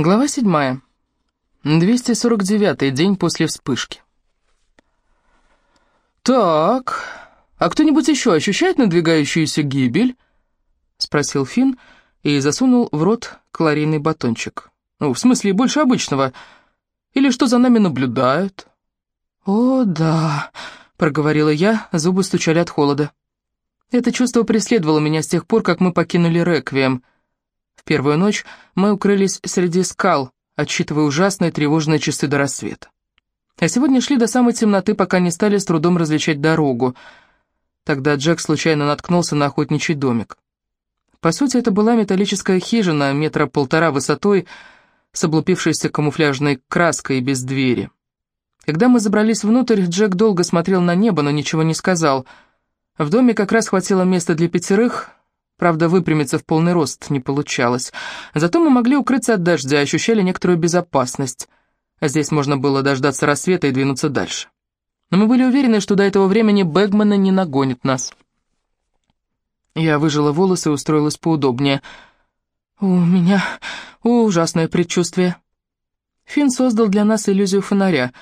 Глава 7. 249 день после вспышки. «Так, а кто-нибудь еще ощущает надвигающуюся гибель?» — спросил Финн и засунул в рот калорийный батончик. «Ну, в смысле, больше обычного. Или что за нами наблюдают?» «О, да», — проговорила я, зубы стучали от холода. Это чувство преследовало меня с тех пор, как мы покинули Реквием — первую ночь мы укрылись среди скал, отсчитывая ужасные тревожные часы до рассвета. А сегодня шли до самой темноты, пока не стали с трудом различать дорогу. Тогда Джек случайно наткнулся на охотничий домик. По сути, это была металлическая хижина метра полтора высотой, с облупившейся камуфляжной краской без двери. Когда мы забрались внутрь, Джек долго смотрел на небо, но ничего не сказал. В доме как раз хватило места для пятерых, Правда, выпрямиться в полный рост не получалось. Зато мы могли укрыться от дождя, ощущали некоторую безопасность. Здесь можно было дождаться рассвета и двинуться дальше. Но мы были уверены, что до этого времени Бэгмана не нагонит нас. Я выжила волосы и устроилась поудобнее. «У меня ужасное предчувствие». Финн создал для нас иллюзию фонаря.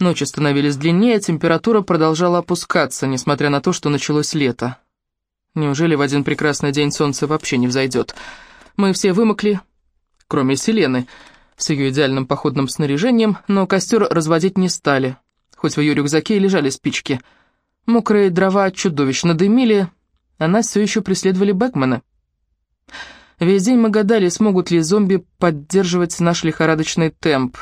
Ночи становились длиннее, температура продолжала опускаться, несмотря на то, что началось лето. Неужели в один прекрасный день солнце вообще не взойдет? Мы все вымокли, кроме Селены, с ее идеальным походным снаряжением, но костер разводить не стали, хоть в ее рюкзаке и лежали спички. Мокрые дрова чудовищно дымили, а нас все еще преследовали Бэкмана. Весь день мы гадали, смогут ли зомби поддерживать наш лихорадочный темп.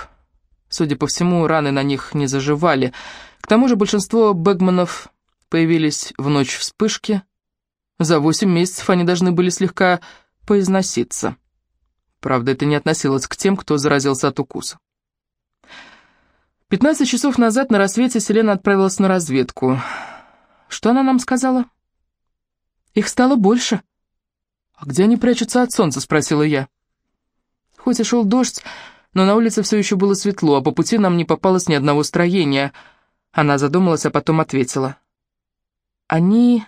Судя по всему, раны на них не заживали. К тому же большинство Бэгманов появились в ночь вспышки, за восемь месяцев они должны были слегка поизноситься. Правда, это не относилось к тем, кто заразился от укуса. Пятнадцать часов назад на рассвете Селена отправилась на разведку. Что она нам сказала? Их стало больше. «А где они прячутся от солнца?» — спросила я. Хоть и шел дождь, но на улице все еще было светло, а по пути нам не попалось ни одного строения. Она задумалась, а потом ответила. «Они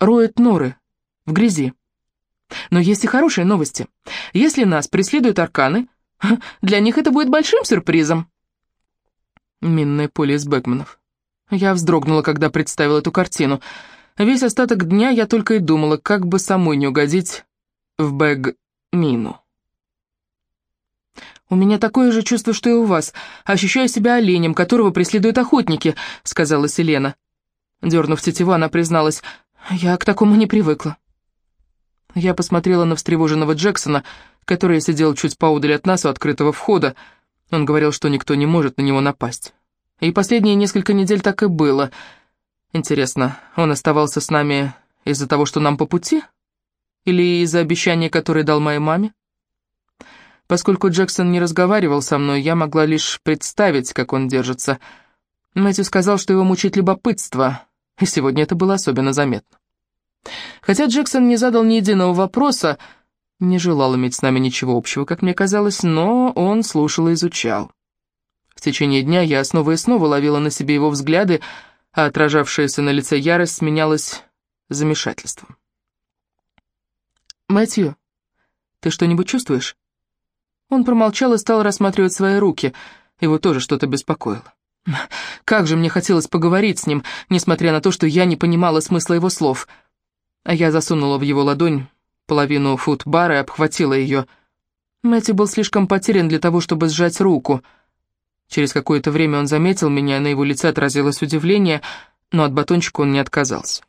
роют норы в грязи. Но есть и хорошие новости. Если нас преследуют арканы, для них это будет большим сюрпризом. Минное поле из Бэкманов. Я вздрогнула, когда представила эту картину. Весь остаток дня я только и думала, как бы самой не угодить в Бэг-мину. «У меня такое же чувство, что и у вас. Ощущаю себя оленем, которого преследуют охотники», — сказала Селена. Дернув тетиву, она призналась, я к такому не привыкла. Я посмотрела на встревоженного Джексона, который сидел чуть поодаль от нас у открытого входа. Он говорил, что никто не может на него напасть. И последние несколько недель так и было. Интересно, он оставался с нами из-за того, что нам по пути? Или из-за обещания, которое дал моей маме? Поскольку Джексон не разговаривал со мной, я могла лишь представить, как он держится. Мэтью сказал, что его мучит любопытство — и сегодня это было особенно заметно. Хотя Джексон не задал ни единого вопроса, не желал иметь с нами ничего общего, как мне казалось, но он слушал и изучал. В течение дня я снова и снова ловила на себе его взгляды, а отражавшаяся на лице ярость сменялась замешательством. «Мэтью, ты что-нибудь чувствуешь?» Он промолчал и стал рассматривать свои руки, его тоже что-то беспокоило. Как же мне хотелось поговорить с ним, несмотря на то, что я не понимала смысла его слов. А я засунула в его ладонь половину футбара и обхватила ее. Мэтью был слишком потерян для того, чтобы сжать руку. Через какое-то время он заметил меня, на его лице отразилось удивление, но от батончика он не отказался.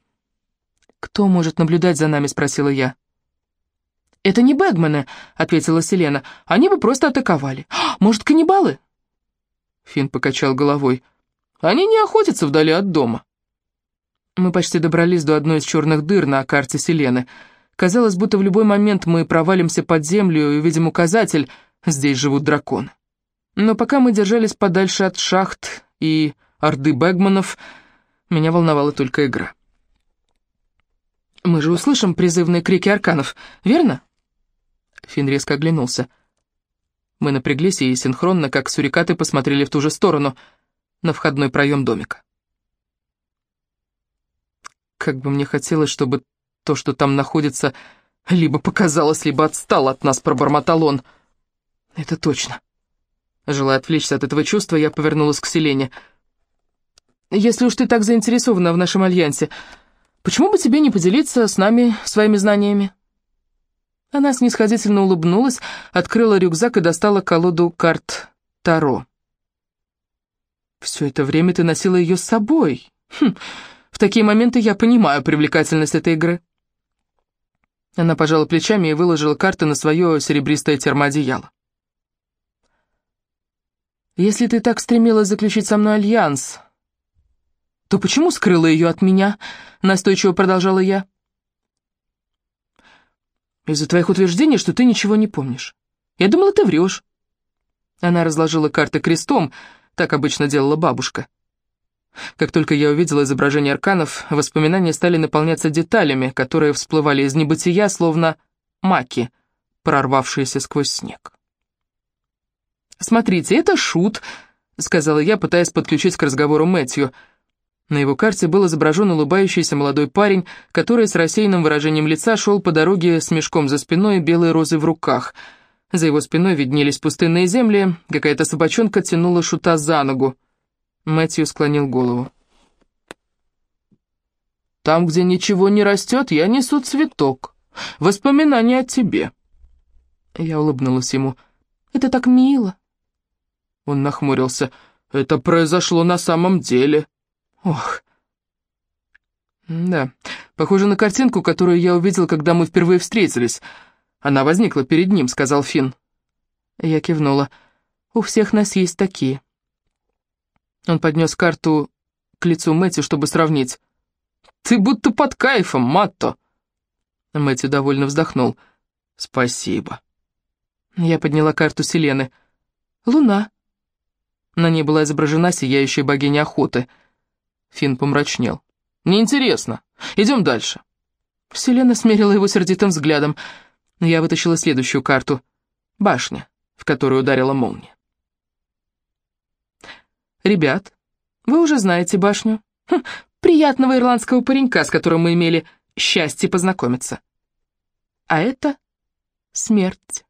«Кто может наблюдать за нами?» — спросила я. «Это не Бэгмены», — ответила Селена. «Они бы просто атаковали. Может, каннибалы?» Финн покачал головой. «Они не охотятся вдали от дома». Мы почти добрались до одной из черных дыр на карте Селены. Казалось, будто в любой момент мы провалимся под землю и увидим указатель «Здесь живут драконы». Но пока мы держались подальше от шахт и орды Бэгманов, меня волновала только игра. «Мы же услышим призывные крики арканов, верно?» Финн резко оглянулся. Мы напряглись и синхронно, как сурикаты, посмотрели в ту же сторону, на входной проем домика. Как бы мне хотелось, чтобы то, что там находится, либо показалось, либо отстало от нас, пробормотал он. Это точно. Желая отвлечься от этого чувства, я повернулась к Селене. «Если уж ты так заинтересована в нашем альянсе, почему бы тебе не поделиться с нами своими знаниями?» Она снисходительно улыбнулась, открыла рюкзак и достала колоду карт Таро. «Все это время ты носила ее с собой. Хм, в такие моменты я понимаю привлекательность этой игры». Она пожала плечами и выложила карты на свое серебристое термоодеяло. «Если ты так стремилась заключить со мной альянс, то почему скрыла ее от меня?» — настойчиво продолжала я. «Из-за твоих утверждений, что ты ничего не помнишь. Я думала, ты врешь». Она разложила карты крестом, так обычно делала бабушка. Как только я увидела изображение арканов, воспоминания стали наполняться деталями, которые всплывали из небытия, словно маки, прорвавшиеся сквозь снег. «Смотрите, это шут», — сказала я, пытаясь подключить к разговору Мэтью. На его карте был изображен улыбающийся молодой парень, который с рассеянным выражением лица шел по дороге с мешком за спиной и белой розой в руках. За его спиной виднелись пустынные земли, какая-то собачонка тянула шута за ногу. Мэтью склонил голову. «Там, где ничего не растет, я несу цветок. Воспоминания о тебе». Я улыбнулась ему. «Это так мило». Он нахмурился. «Это произошло на самом деле». «Ох». «Да, похоже на картинку, которую я увидел, когда мы впервые встретились. Она возникла перед ним», — сказал Финн. Я кивнула. «У всех нас есть такие». Он поднес карту к лицу Мэтью, чтобы сравнить. «Ты будто под кайфом, Матто!» Мэтью довольно вздохнул. «Спасибо». Я подняла карту Селены. «Луна». На ней была изображена сияющая богиня охоты. Финн помрачнел. «Неинтересно. Идем дальше». Селена смерила его сердитым взглядом. Я вытащила следующую карту. Башня, в которую ударила молния. «Ребят, вы уже знаете башню. Хм, приятного ирландского паренька, с которым мы имели счастье познакомиться. А это смерть».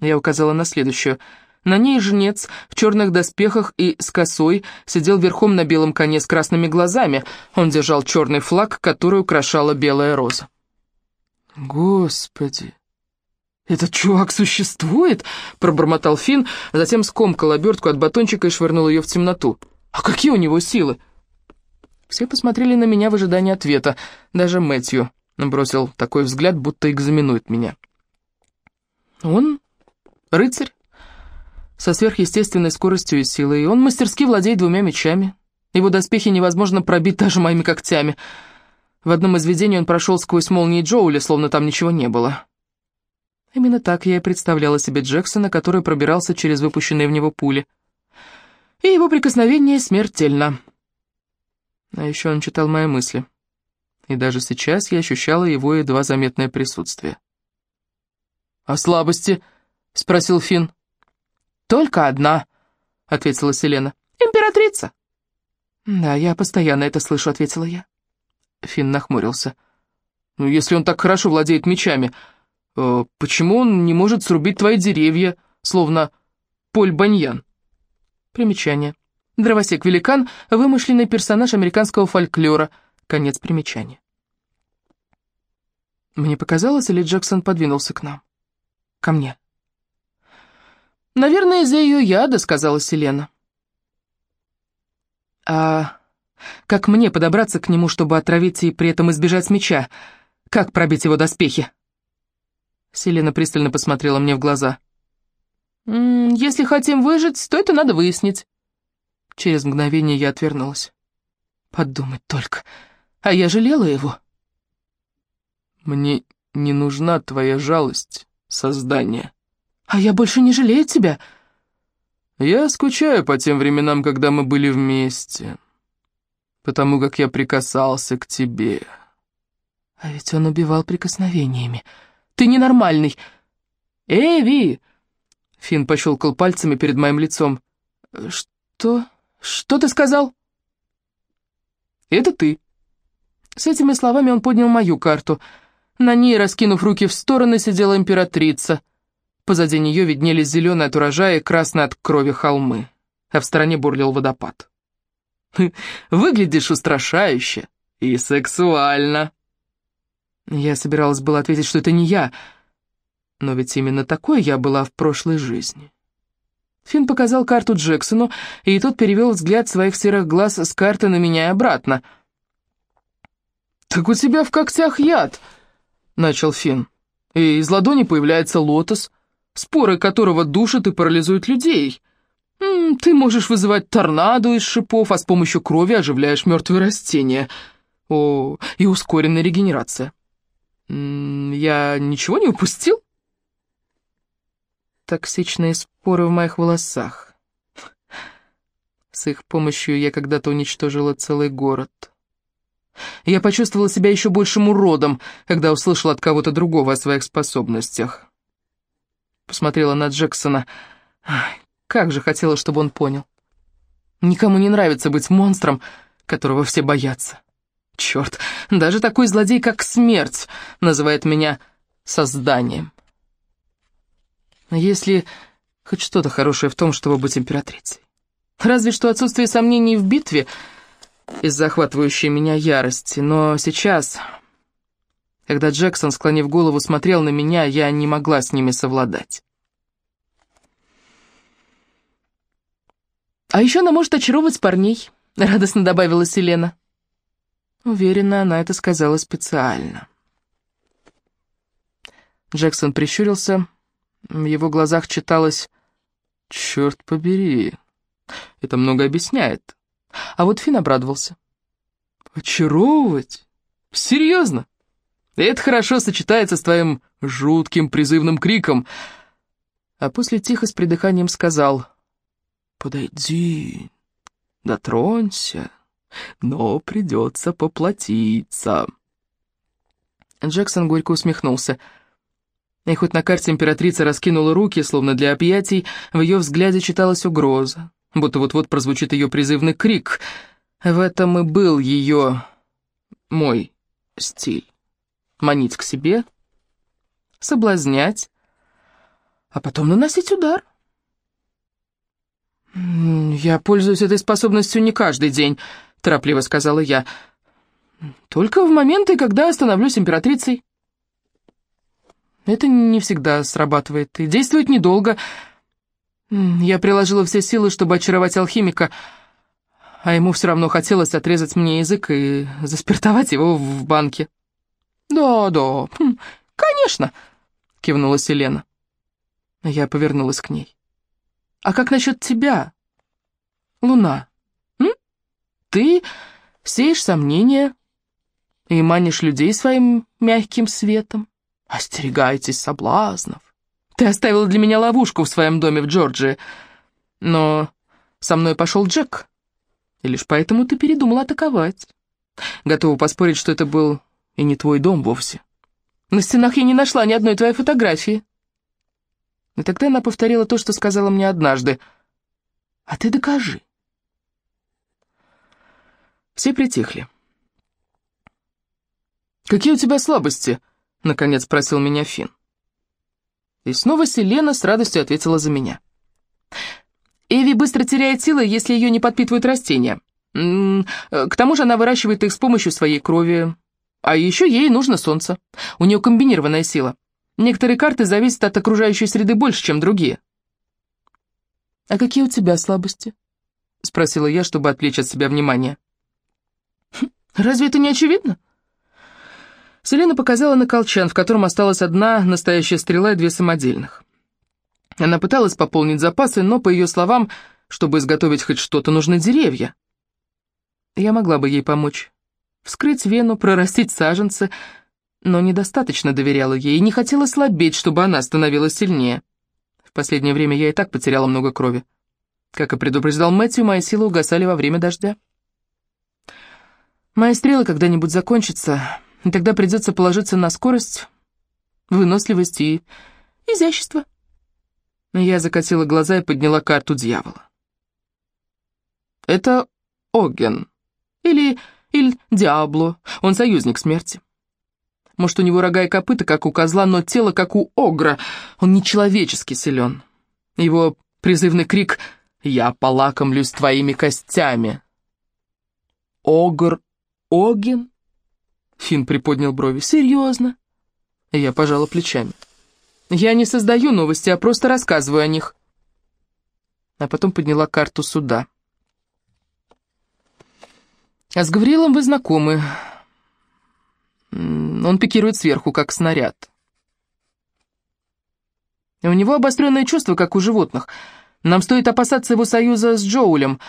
Я указала на следующую. На ней жнец в черных доспехах и с косой сидел верхом на белом коне с красными глазами. Он держал черный флаг, который украшала белая роза. «Господи!» «Этот чувак существует?» — пробормотал Финн, а затем скомкал обертку от батончика и швырнул ее в темноту. «А какие у него силы?» Все посмотрели на меня в ожидании ответа. Даже Мэтью бросил такой взгляд, будто экзаменует меня. «Он рыцарь, со сверхъестественной скоростью и силой, он мастерски владеет двумя мечами. Его доспехи невозможно пробить даже моими когтями. В одном из видений он прошел сквозь молнии Джоули, словно там ничего не было». Именно так я и представляла себе Джексона, который пробирался через выпущенные в него пули. И его прикосновение смертельно. А еще он читал мои мысли. И даже сейчас я ощущала его едва заметное присутствие. «А слабости?» — спросил Финн. «Только одна», — ответила Селена. «Императрица». «Да, я постоянно это слышу», — ответила я. Финн нахмурился. «Ну, если он так хорошо владеет мечами, э, почему он не может срубить твои деревья, словно Поль Баньян?» Примечание. Дровосек-великан — вымышленный персонаж американского фольклора. Конец примечания. Мне показалось, или Джексон подвинулся к нам? Ко мне. «Наверное, из-за ее яда», — сказала Селена. «А как мне подобраться к нему, чтобы отравить и при этом избежать меча? Как пробить его доспехи?» Селена пристально посмотрела мне в глаза. «Если хотим выжить, то это надо выяснить». Через мгновение я отвернулась. Подумать только. А я жалела его. «Мне не нужна твоя жалость, создание». «А я больше не жалею тебя». «Я скучаю по тем временам, когда мы были вместе, потому как я прикасался к тебе». А ведь он убивал прикосновениями. Ты ненормальный!» «Эви!» Финн пощелкал пальцами перед моим лицом. «Что? Что ты сказал?» «Это ты». С этими словами он поднял мою карту. На ней, раскинув руки в стороны, сидела императрица. Позади нее виднелись зеленые от урожая и красные от крови холмы, а в стороне бурлил водопад. «Выглядишь устрашающе и сексуально!» Я собиралась было ответить, что это не я, но ведь именно такой я была в прошлой жизни. Финн показал карту Джексону, и тот перевел взгляд своих серых глаз с карты на меня и обратно. «Так у тебя в когтях яд!» — начал Финн. «И из ладони появляется лотос, споры которого душат и парализуют людей. Ты можешь вызывать торнадо из шипов, а с помощью крови оживляешь мертвые растения. О, и ускоренная регенерация. Я ничего не упустил?» токсичные споры в моих волосах. С их помощью я когда-то уничтожила целый город. Я почувствовала себя еще большим уродом, когда услышала от кого-то другого о своих способностях. Посмотрела на Джексона. Как же хотела, чтобы он понял. Никому не нравится быть монстром, которого все боятся. Черт, даже такой злодей, как смерть, называет меня созданием. Есть ли хоть что-то хорошее в том, чтобы быть императрицей? Разве что отсутствие сомнений в битве из захватывающей меня ярости. Но сейчас, когда Джексон, склонив голову, смотрел на меня, я не могла с ними совладать. «А еще она может очаровывать парней», — радостно добавила Селена. Уверена, она это сказала специально. Джексон прищурился, в его глазах читалось «Черт побери, это много объясняет». А вот Финн обрадовался. «Очаровывать? Серьезно? Это хорошо сочетается с твоим жутким призывным криком». А после тихо с придыханием сказал «Подойди, дотронься, но придется поплатиться». Джексон горько усмехнулся. И хоть на карте императрица раскинула руки, словно для объятий, в ее взгляде читалась угроза, будто вот-вот прозвучит ее призывный крик. В этом и был ее... мой стиль. Манить к себе, соблазнять, а потом наносить удар. «Я пользуюсь этой способностью не каждый день», — торопливо сказала я. «Только в моменты, когда становлюсь императрицей». Это не всегда срабатывает и действует недолго. Я приложила все силы, чтобы очаровать алхимика, а ему все равно хотелось отрезать мне язык и заспиртовать его в банке. «Да, да, хм, конечно», — кивнула Селена. Я повернулась к ней. «А как насчет тебя, Луна? М? Ты сеешь сомнения и манишь людей своим мягким светом?» «Остерегайтесь соблазнов. Ты оставила для меня ловушку в своем доме в Джорджии, но со мной пошел Джек, и лишь поэтому ты передумала атаковать. Готова поспорить, что это был и не твой дом вовсе. На стенах я не нашла ни одной твоей фотографии». И тогда она повторила то, что сказала мне однажды. «А ты докажи». Все притихли. «Какие у тебя слабости?» — наконец спросил меня Финн. И снова Селена с радостью ответила за меня. Эви быстро теряет силы, если ее не подпитывают растения. К тому же она выращивает их с помощью своей крови. А еще ей нужно солнце. У нее комбинированная сила. Некоторые карты зависят от окружающей среды больше, чем другие. «А какие у тебя слабости?» — спросила я, чтобы отвлечь от себя внимание. «Хм, «Разве это не очевидно?» Селена показала на колчан, в котором осталась одна настоящая стрела и две самодельных. Она пыталась пополнить запасы, но, по ее словам, чтобы изготовить хоть что-то, нужны деревья. Я могла бы ей помочь. Вскрыть вену, прорастить саженцы, но недостаточно доверяла ей и не хотела слабеть, чтобы она становилась сильнее. В последнее время я и так потеряла много крови. Как и предупреждал Мэтью, мои силы угасали во время дождя. Мои стрелы когда-нибудь закончатся, и тогда придется положиться на скорость, выносливость и изящество. Я закатила глаза и подняла карту дьявола. Это Оген, или Иль Диабло, он союзник смерти. Может, у него рога и копыта, как у козла, но тело, как у огра. Он нечеловечески силен. Его призывный крик «Я полакомлюсь твоими костями». «Огр Оген?» Финн приподнял брови. «Серьезно?» Я пожала плечами. «Я не создаю новости, а просто рассказываю о них». А потом подняла карту суда. «А с Гавриилом вы знакомы. Он пикирует сверху, как снаряд. У него обостренное чувство, как у животных. Нам стоит опасаться его союза с Джоулем.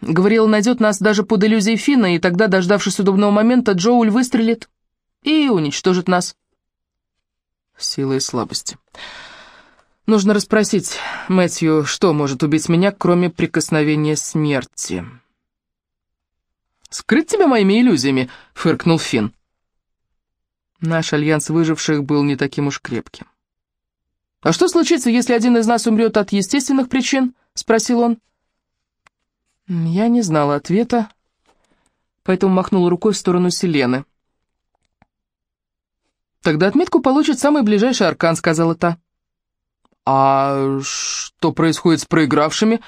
Гавриил найдет нас даже под иллюзией Фина, и тогда, дождавшись удобного момента, Джоуль выстрелит и уничтожит нас. Сила и слабости. Нужно расспросить Мэтью, что может убить меня, кроме прикосновения смерти. «Скрыть тебя моими иллюзиями?» — фыркнул Финн. Наш альянс выживших был не таким уж крепким. «А что случится, если один из нас умрет от естественных причин?» — спросил он. Я не знала ответа, поэтому махнула рукой в сторону Селены. «Тогда отметку получит самый ближайший аркан», — сказала та. «А что происходит с проигравшими?»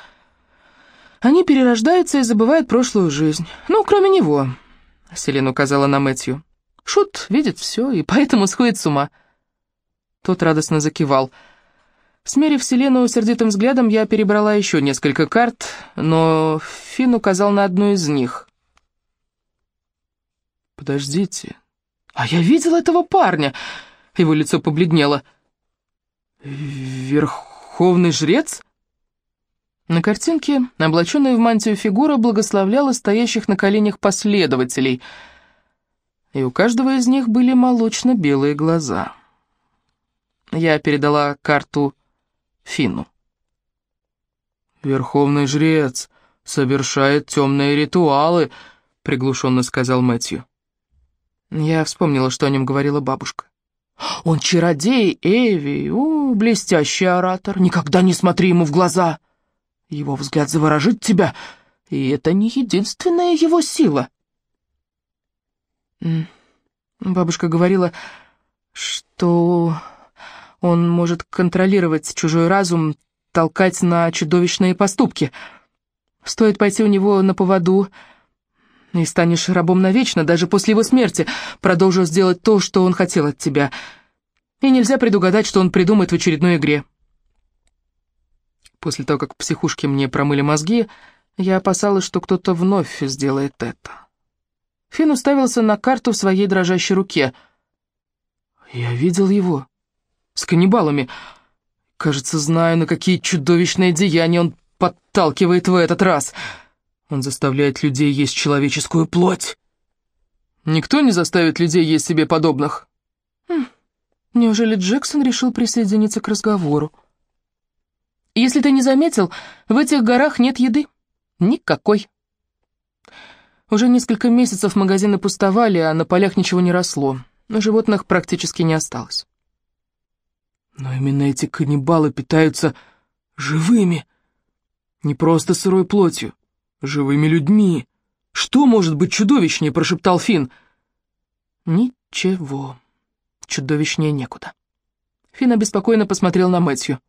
«Они перерождаются и забывают прошлую жизнь. Ну, кроме него», — Селена указала на Мэтью. «Шут видит все и поэтому сходит с ума». Тот радостно закивал. Смерив Селену сердитым взглядом, я перебрала еще несколько карт, но Финн указал на одну из них. «Подождите, а я видел этого парня!» Его лицо побледнело. «Верховный жрец?» На картинке, облаченная в мантию фигура, благословляла стоящих на коленях последователей, и у каждого из них были молочно-белые глаза. Я передала карту Фину. «Верховный жрец совершает темные ритуалы», — приглушенно сказал Мэтью. Я вспомнила, что о нем говорила бабушка. «Он чародей, Эви, у, блестящий оратор, никогда не смотри ему в глаза. Его взгляд заворожит тебя, и это не единственная его сила». Бабушка говорила, что он может контролировать чужой разум, толкать на чудовищные поступки. Стоит пойти у него на поводу, и станешь рабом навечно, даже после его смерти, продолжив сделать то, что он хотел от тебя. И нельзя предугадать, что он придумает в очередной игре. После того, как в психушке мне промыли мозги, я опасалась, что кто-то вновь сделает это. Финн уставился на карту в своей дрожащей руке. «Я видел его», с каннибалами. Кажется, знаю, на какие чудовищные деяния он подталкивает в этот раз. Он заставляет людей есть человеческую плоть. Никто не заставит людей есть себе подобных. Хм, неужели Джексон решил присоединиться к разговору? Если ты не заметил, в этих горах нет еды. Никакой. Уже несколько месяцев магазины пустовали, а на полях ничего не росло. Но животных практически не осталось. Но именно эти каннибалы питаются живыми. Не просто сырой плотью, живыми людьми. Что может быть чудовищнее, прошептал Финн. Ничего, чудовищнее некуда. Финн обеспокоенно посмотрел на Мэтью.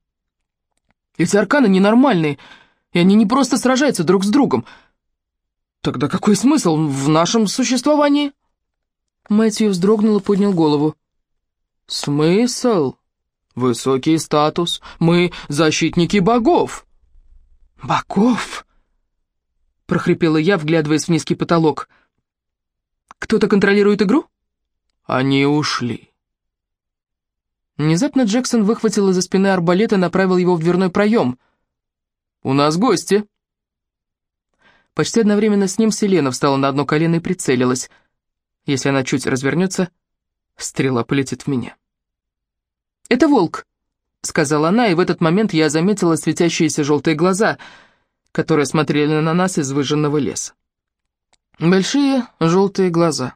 Эти арканы ненормальные, и они не просто сражаются друг с другом. Тогда какой смысл в нашем существовании? Мэтью вздрогнул и поднял голову. «Смысл?» Высокий статус. Мы защитники богов». «Богов?» — прохрипела я, вглядываясь в низкий потолок. «Кто-то контролирует игру?» «Они ушли». Внезапно Джексон выхватил из-за спины арбалет и направил его в дверной проем. «У нас гости». Почти одновременно с ним Селена встала на одно колено и прицелилась. Если она чуть развернется, стрела полетит в меня. «Это волк», — сказала она, и в этот момент я заметила светящиеся желтые глаза, которые смотрели на нас из выжженного леса. Большие желтые глаза.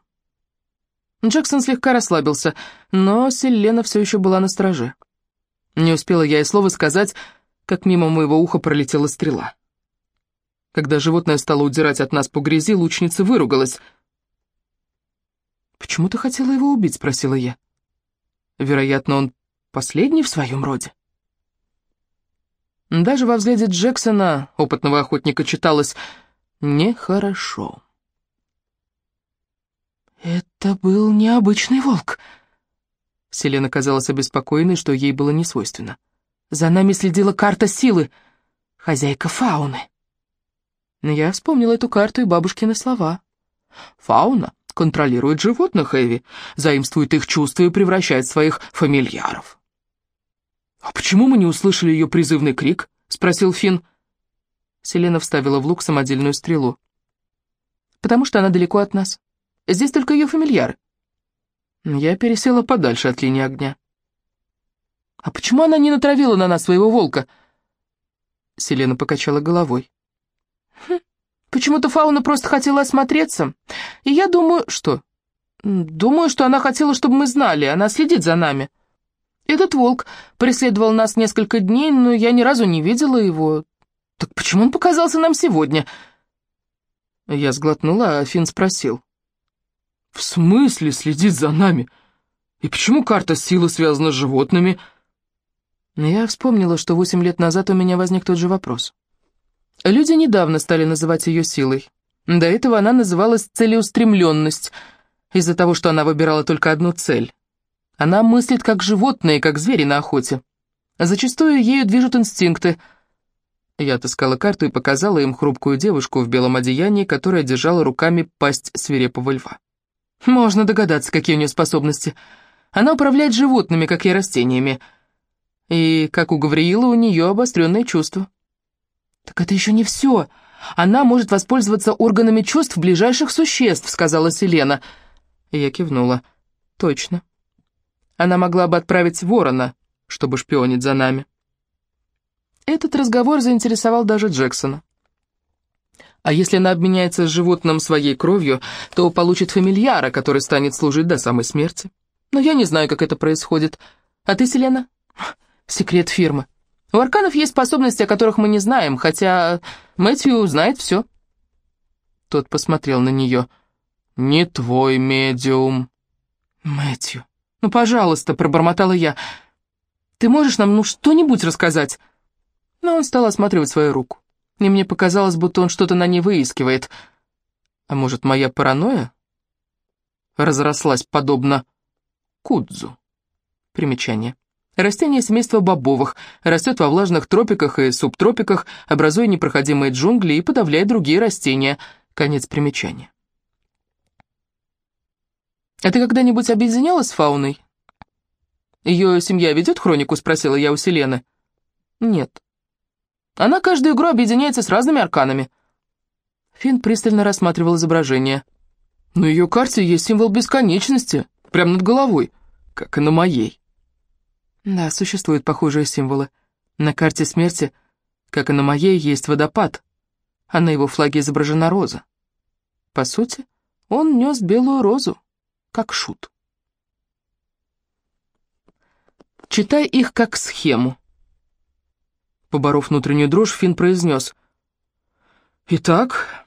Джексон слегка расслабился, но Селена все еще была на страже. Не успела я и слова сказать, как мимо моего уха пролетела стрела. Когда животное стало удирать от нас по грязи, лучница выругалась. «Почему ты хотела его убить?» — спросила я. «Вероятно, он последний в своем роде». Даже во взгляде Джексона, опытного охотника, читалось «нехорошо». «Это был необычный волк», Селена казалась обеспокоенной, что ей было несвойственно. «За нами следила карта силы, хозяйка фауны». Я вспомнила эту карту и бабушкины слова. «Фауна контролирует животных, Эви, заимствует их чувства и превращает своих фамильяров». «А почему мы не услышали ее призывный крик?» — спросил Финн. Селена вставила в лук самодельную стрелу. «Потому что она далеко от нас. Здесь только ее фамильяры. Я пересела подальше от линии огня. «А почему она не натравила на нас своего волка?» Селена покачала головой. «Хм, «Почему-то Фауна просто хотела осмотреться. И я думаю, что...» «Думаю, что она хотела, чтобы мы знали, она следит за нами. Этот волк преследовал нас несколько дней, но я ни разу не видела его. Так почему он показался нам сегодня?» Я сглотнула, а Финн спросил. «В смысле следит за нами? И почему карта силы связана с животными?» Я вспомнила, что восемь лет назад у меня возник тот же вопрос. Люди недавно стали называть ее силой. До этого она называлась целеустремленность, из-за того, что она выбирала только одну цель. Она мыслит как животные, как звери на охоте. Зачастую ею движут инстинкты. Я отыскала карту и показала им хрупкую девушку в белом одеянии, которая держала руками пасть свирепого льва. Можно догадаться, какие у нее способности. Она управляет животными, как и растениями. И, как у Гавриила, у нее обостренные чувства. «Так это еще не все. Она может воспользоваться органами чувств ближайших существ», — сказала Селена. Я кивнула. «Точно. Она могла бы отправить ворона, чтобы шпионить за нами». Этот разговор заинтересовал даже Джексона. А если она обменяется с животным своей кровью, то получит фамильяра, который станет служить до самой смерти. Но я не знаю, как это происходит. А ты, Селена? Секрет фирмы. У арканов есть способности, о которых мы не знаем, хотя Мэтью знает все. Тот посмотрел на нее. «Не твой медиум». «Мэтью, ну, пожалуйста», — пробормотала я. «Ты можешь нам, ну, что-нибудь рассказать?» Но он стал осматривать свою руку и мне показалось, будто он что-то на ней выискивает. А может, моя паранойя разрослась подобно кудзу? Примечание. Растение семейства бобовых, растет во влажных тропиках и субтропиках, образуя непроходимые джунгли и подавляет другие растения. Конец примечания. «А ты когда-нибудь объединялась с фауной?» «Ее семья ведет хронику?» — спросила я у Селены. «Нет. Она каждую игру объединяется с разными арканами». Финн пристально рассматривал изображение. «На ее карте есть символ бесконечности, прямо над головой, как и на моей». «Да, существуют похожие символы. На карте смерти, как и на моей, есть водопад, а на его флаге изображена роза. По сути, он нес белую розу, как шут». Читай их как схему. Поборов внутреннюю дрожь, Финн произнес. «Итак,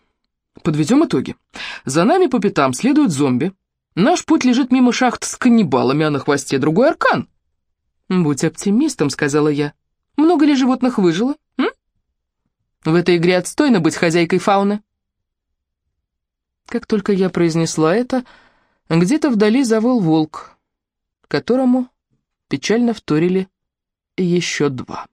подведем итоги. За нами по пятам следуют зомби. Наш путь лежит мимо шахт с каннибалами, а на хвосте другой аркан». «Будь оптимистом», — сказала я. «Много ли животных выжило? М? В этой игре отстойно быть хозяйкой фауны». Как только я произнесла это, где-то вдали завыл волк, которому печально вторили еще два.